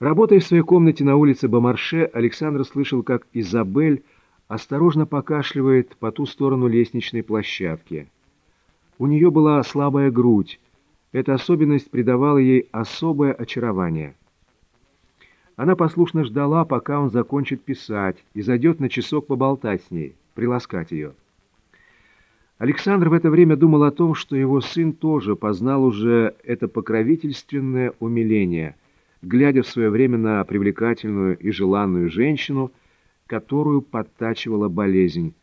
Работая в своей комнате на улице Бомарше, Александр слышал, как Изабель осторожно покашливает по ту сторону лестничной площадки. У нее была слабая грудь. Эта особенность придавала ей особое очарование. Она послушно ждала, пока он закончит писать, и зайдет на часок поболтать с ней, приласкать ее. Александр в это время думал о том, что его сын тоже познал уже это покровительственное умиление – глядя в свое время на привлекательную и желанную женщину, которую подтачивала болезнь.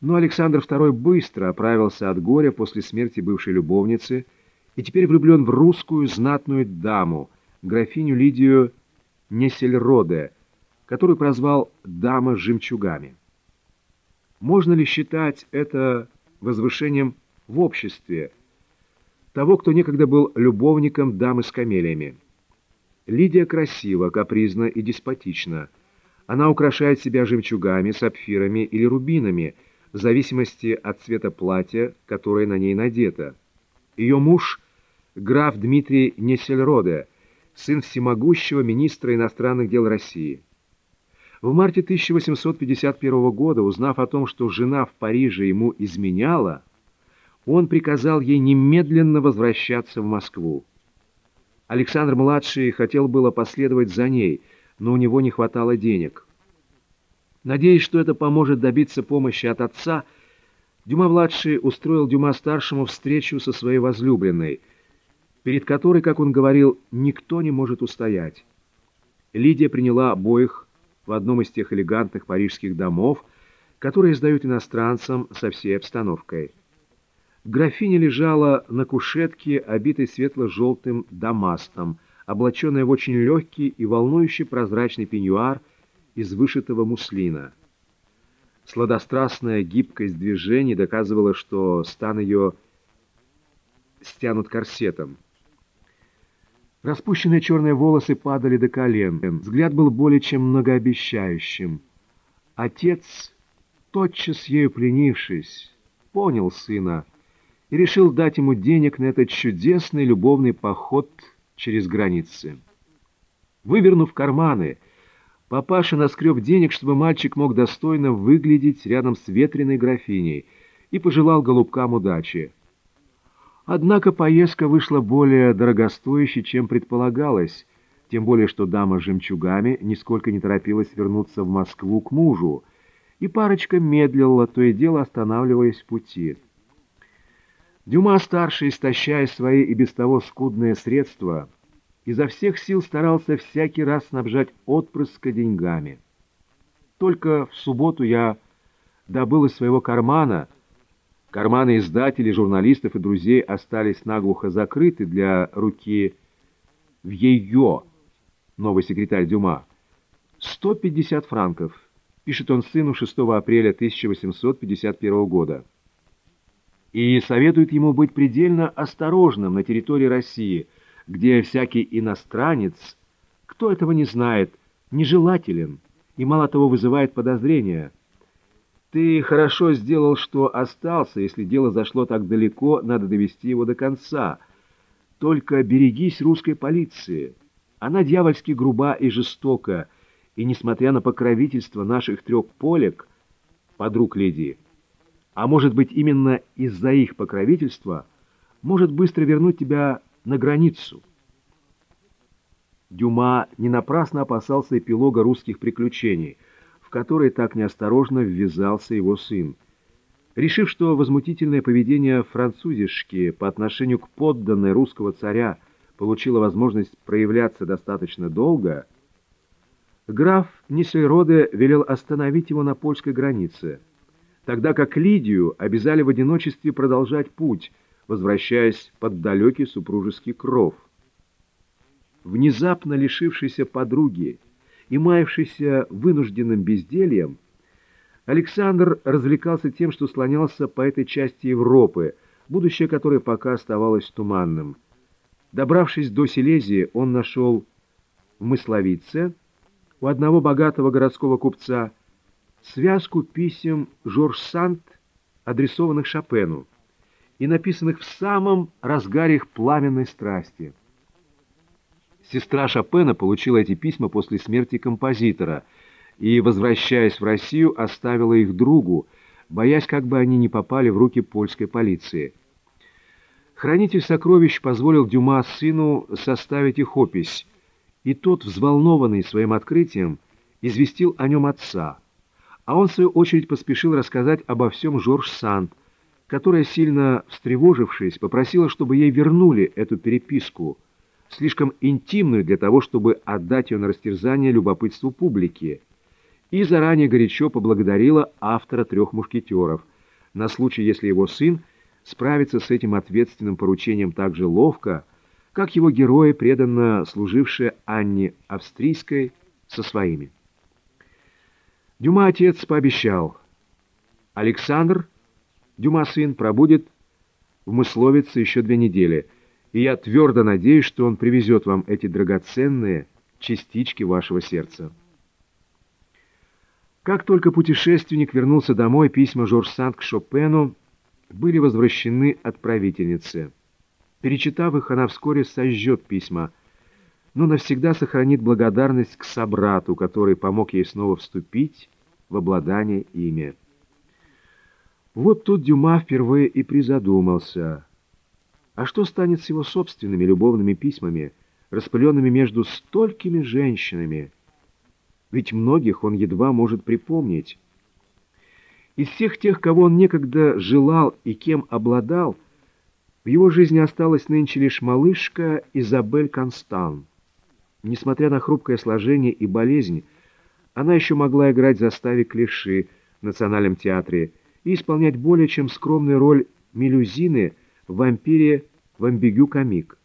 Но Александр II быстро оправился от горя после смерти бывшей любовницы и теперь влюблен в русскую знатную даму, графиню Лидию Несельроде, которую прозвал «дама с жемчугами». Можно ли считать это возвышением в обществе того, кто некогда был любовником дамы с камелиями? Лидия красива, капризна и деспотична. Она украшает себя жемчугами, сапфирами или рубинами, в зависимости от цвета платья, которое на ней надето. Ее муж – граф Дмитрий Несельроде, сын всемогущего министра иностранных дел России. В марте 1851 года, узнав о том, что жена в Париже ему изменяла, он приказал ей немедленно возвращаться в Москву. Александр-младший хотел было последовать за ней, но у него не хватало денег. Надеясь, что это поможет добиться помощи от отца, Дюма-младший устроил Дюма-старшему встречу со своей возлюбленной, перед которой, как он говорил, никто не может устоять. Лидия приняла обоих в одном из тех элегантных парижских домов, которые сдают иностранцам со всей обстановкой. Графиня лежала на кушетке, обитой светло-желтым дамастом, облаченная в очень легкий и волнующий прозрачный пеньюар из вышитого муслина. Сладострастная гибкость движений доказывала, что стан ее стянут корсетом. Распущенные черные волосы падали до колен. Взгляд был более чем многообещающим. Отец, тотчас ею пленившись, понял сына, и решил дать ему денег на этот чудесный любовный поход через границы. Вывернув карманы, папаша наскреб денег, чтобы мальчик мог достойно выглядеть рядом с ветреной графиней, и пожелал голубкам удачи. Однако поездка вышла более дорогостоящей, чем предполагалось, тем более что дама с жемчугами нисколько не торопилась вернуться в Москву к мужу, и парочка медлила, то и дело останавливаясь в пути. Дюма-старший, истощая свои и без того скудные средства, изо всех сил старался всякий раз снабжать отпрыска деньгами. Только в субботу я добыл из своего кармана, карманы издателей, журналистов и друзей остались наглухо закрыты для руки в ее, новый секретарь Дюма, 150 франков, пишет он сыну 6 апреля 1851 года и советует ему быть предельно осторожным на территории России, где всякий иностранец, кто этого не знает, нежелателен и мало того вызывает подозрения. Ты хорошо сделал, что остался, если дело зашло так далеко, надо довести его до конца. Только берегись русской полиции. Она дьявольски груба и жестока, и, несмотря на покровительство наших трех полек, подруг леди, а может быть именно из-за их покровительства, может быстро вернуть тебя на границу. Дюма не напрасно опасался эпилога русских приключений, в который так неосторожно ввязался его сын. Решив, что возмутительное поведение французишки по отношению к подданной русского царя получило возможность проявляться достаточно долго, граф Нисельроде велел остановить его на польской границе – тогда как Лидию обязали в одиночестве продолжать путь, возвращаясь под далекий супружеский кров. Внезапно лишившийся подруги и маявшийся вынужденным бездельем, Александр развлекался тем, что слонялся по этой части Европы, будущее которой пока оставалось туманным. Добравшись до Силезии, он нашел в Мысловице у одного богатого городского купца связку писем Жорж Сант, адресованных Шопену и написанных в самом разгаре их пламенной страсти. Сестра Шопена получила эти письма после смерти композитора и, возвращаясь в Россию, оставила их другу, боясь, как бы они не попали в руки польской полиции. Хранитель сокровищ позволил Дюма сыну составить их опись, и тот, взволнованный своим открытием, известил о нем отца. А он, в свою очередь, поспешил рассказать обо всем Жорж Санд, которая, сильно встревожившись, попросила, чтобы ей вернули эту переписку, слишком интимную для того, чтобы отдать ее на растерзание любопытству публики, и заранее горячо поблагодарила автора «Трех мушкетеров» на случай, если его сын справится с этим ответственным поручением так же ловко, как его герои, преданно служившие Анне Австрийской, со своими. Дюма отец пообещал. Александр, Дюма сын, пробудет в Мысловице еще две недели, и я твердо надеюсь, что он привезет вам эти драгоценные частички вашего сердца. Как только путешественник вернулся домой, письма Жорж Санд к Шопену были возвращены отправительнице. Перечитав их, она вскоре сожжет письма, но навсегда сохранит благодарность к собрату, который помог ей снова вступить в обладание ими. Вот тут Дюма впервые и призадумался. А что станет с его собственными любовными письмами, распыленными между столькими женщинами? Ведь многих он едва может припомнить. Из всех тех, кого он некогда желал и кем обладал, в его жизни осталась нынче лишь малышка Изабель Констан. Несмотря на хрупкое сложение и болезнь, она еще могла играть в заставе клиши в Национальном театре и исполнять более чем скромную роль мелюзины в «Вампире» в «Амбигю комик».